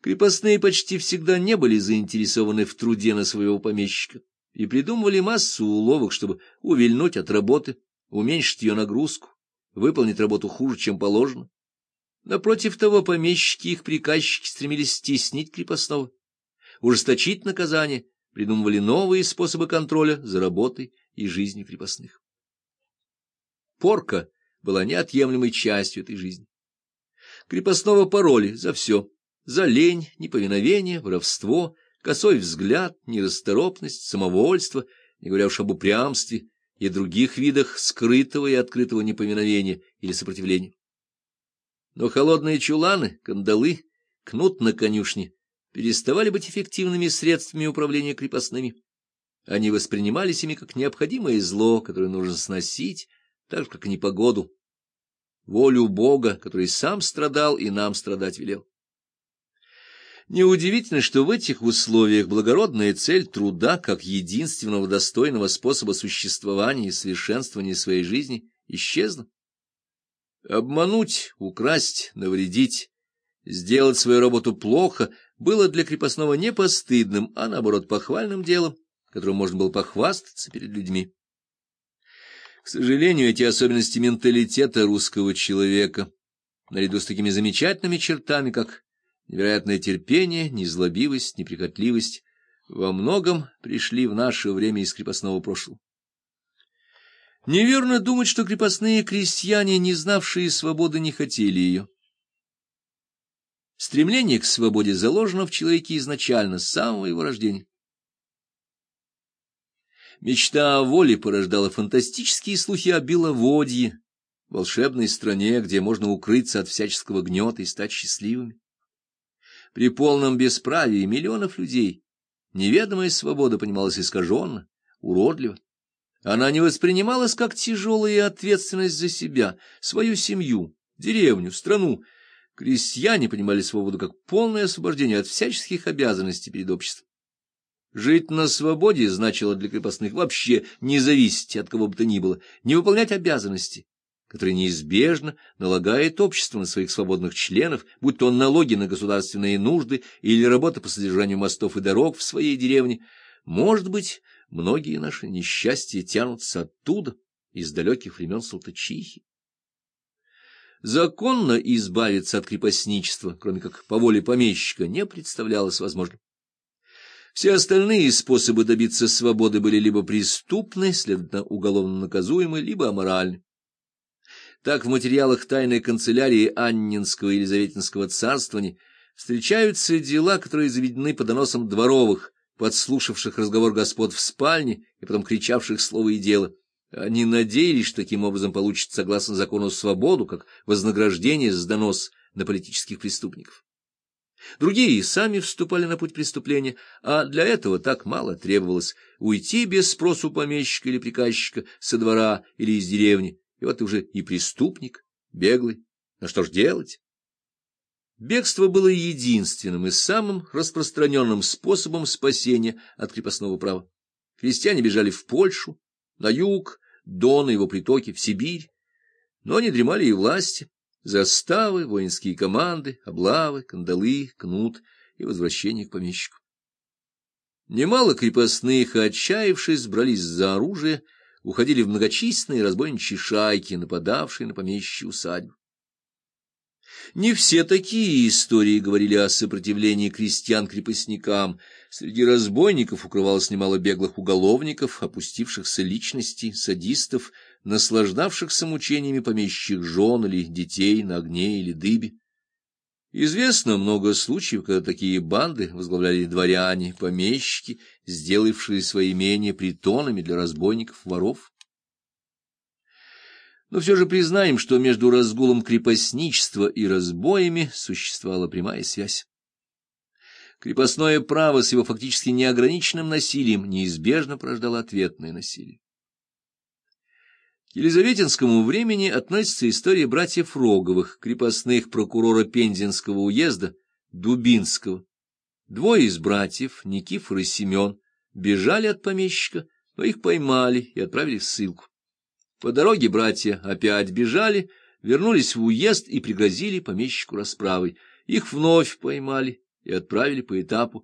Крепостные почти всегда не были заинтересованы в труде на своего помещика и придумывали массу уловок, чтобы увильнуть от работы, уменьшить ее нагрузку, выполнить работу хуже, чем положено. Напротив того, помещики и их приказчики стремились стеснить крепостного, ужесточить наказание, придумывали новые способы контроля за работой и жизнью крепостных. Порка была неотъемлемой частью этой жизни. Крепостного пароли за все за лень, неповиновение, воровство, косой взгляд, нерасторопность, самовольство, не говоря уж об упрямстве и других видах скрытого и открытого неповиновения или сопротивления. Но холодные чуланы, кандалы, кнут на конюшне переставали быть эффективными средствами управления крепостными. Они воспринимались ими как необходимое зло, которое нужно сносить, так же, как и непогоду, волю Бога, который сам страдал и нам страдать велел. Неудивительно, что в этих условиях благородная цель труда, как единственного достойного способа существования и совершенствования своей жизни, исчезла. Обмануть, украсть, навредить, сделать свою работу плохо было для крепостного не постыдным, а наоборот похвальным делом, которым можно было похвастаться перед людьми. К сожалению, эти особенности менталитета русского человека, наряду с такими замечательными чертами, как невероятное терпение, незлобивость, неприхотливость во многом пришли в наше время из крепостного прошлого. Неверно думать, что крепостные крестьяне, не знавшие свободы, не хотели ее. Стремление к свободе заложено в человеке изначально, с самого его рождения. Мечта о воле порождала фантастические слухи о Беловодье, волшебной стране, где можно укрыться от всяческого гнета и стать счастливыми. При полном бесправии миллионов людей неведомая свобода понималась искаженно, уродливо. Она не воспринималась как тяжелая ответственность за себя, свою семью, деревню, страну. Крестьяне понимали свободу как полное освобождение от всяческих обязанностей перед обществом. Жить на свободе значило для крепостных вообще не зависеть от кого бы то ни было, не выполнять обязанности, который неизбежно налагает общество на своих свободных членов, будь то налоги на государственные нужды или работа по содержанию мостов и дорог в своей деревне, может быть, многие наши несчастья тянутся оттуда, из далеких времен Салтычихи. Законно избавиться от крепостничества, кроме как по воле помещика, не представлялось возможным. Все остальные способы добиться свободы были либо преступны, следовательно, уголовно наказуемы, либо аморальны. Так в материалах тайной канцелярии Аннинского и Елизаветинского царствования встречаются дела, которые заведены по доносам дворовых, подслушавших разговор господ в спальне и потом кричавших слово и дело. Они надеялись, что таким образом получат, согласно закону, свободу, как вознаграждение за донос на политических преступников. Другие сами вступали на путь преступления, а для этого так мало требовалось уйти без спросу помещика или приказчика со двора или из деревни, и вот уже и преступник, беглый. На что ж делать? Бегство было единственным и самым распространенным способом спасения от крепостного права. Крестьяне бежали в Польшу, на юг, Дон и его притоки, в Сибирь. Но не дремали и власти, заставы, воинские команды, облавы, кандалы, кнут и возвращение к помещику. Немало крепостных, отчаявшись, брались за оружие, уходили в многочисленные разбойничьи шайки, нападавшие на помещичьи усадьбы. Не все такие истории говорили о сопротивлении крестьян-крепостникам. Среди разбойников укрывалось немало беглых уголовников, опустившихся личностей, садистов, наслаждавшихся мучениями помещичьих жен или детей на огне или дыбе. Известно много случаев, когда такие банды возглавляли дворяне, помещики, сделавшие свои имения притонами для разбойников-воров. Но все же признаем, что между разгулом крепостничества и разбоями существовала прямая связь. Крепостное право с его фактически неограниченным насилием неизбежно порождало ответное насилие. Елизаветинскому времени относится история братьев Роговых, крепостных прокурора Пензенского уезда, Дубинского. Двое из братьев, Никифор и Семен, бежали от помещика, но их поймали и отправили в ссылку. По дороге братья опять бежали, вернулись в уезд и пригрозили помещику расправой. Их вновь поймали и отправили по этапу